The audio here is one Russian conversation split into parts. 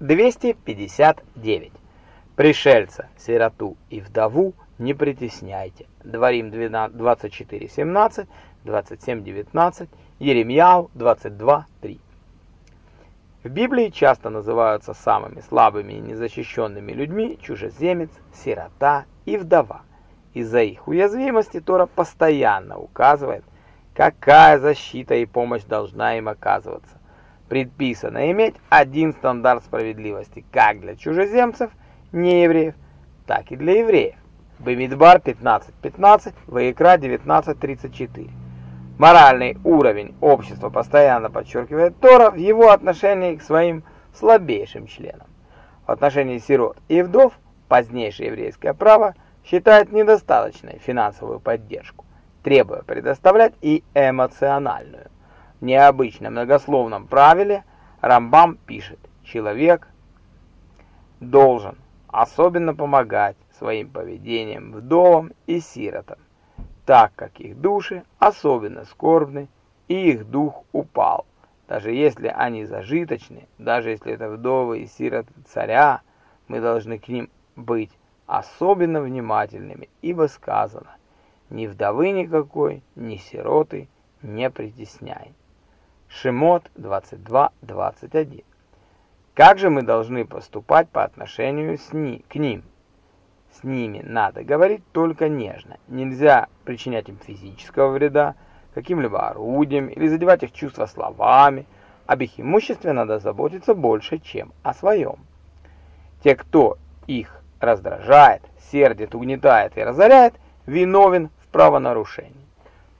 259. Пришельца, сироту и вдову не притесняйте. Дворим 24.17, 27.19, Еремьяу 22.3. В Библии часто называются самыми слабыми и незащищенными людьми чужеземец, сирота и вдова. Из-за их уязвимости Тора постоянно указывает, какая защита и помощь должна им оказываться. Предписано иметь один стандарт справедливости как для чужеземцев, неевреев, так и для евреев. Бамидбар 15.15, 15, Ваикра 19.34. Моральный уровень общества постоянно подчеркивает Тора в его отношении к своим слабейшим членам. В отношении сирот и вдов позднейшее еврейское право считает недостаточной финансовую поддержку, требуя предоставлять и эмоциональную. Необычном многословном правиле Рамбам пишет, человек должен особенно помогать своим поведением вдовам и сиротам, так как их души особенно скорбны и их дух упал. Даже если они зажиточны, даже если это вдовы и сироты царя, мы должны к ним быть особенно внимательными, ибо сказано, ни вдовы никакой, ни сироты не притесняй. Шемот 22.21 Как же мы должны поступать по отношению с ни, к ним? С ними надо говорить только нежно. Нельзя причинять им физического вреда каким-либо орудием или задевать их чувства словами. Об их имуществе надо заботиться больше, чем о своем. Те, кто их раздражает, сердит, угнетает и разоряет, виновен в правонарушении.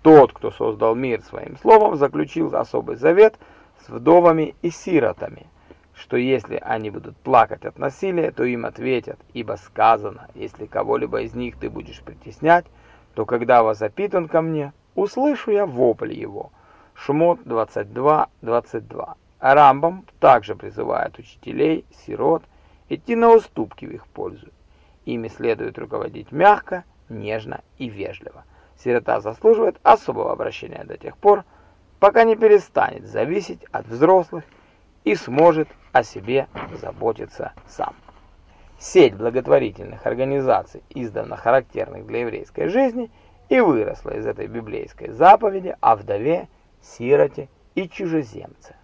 Тот, кто создал мир своим словом, заключил особый завет с вдовами и сиротами – что если они будут плакать от насилия, то им ответят, ибо сказано, если кого-либо из них ты будешь притеснять, то когда возопит он ко мне, услышу я вопль его. Шмот 22.22. 22. А Рамбам также призывает учителей, сирот, идти на уступки в их пользу. Ими следует руководить мягко, нежно и вежливо. Сирота заслуживает особого обращения до тех пор, пока не перестанет зависеть от взрослых и сможет о себе заботиться сам. Сеть благотворительных организаций, издавна характерных для еврейской жизни, и выросла из этой библейской заповеди о вдове, сироте и чужеземце.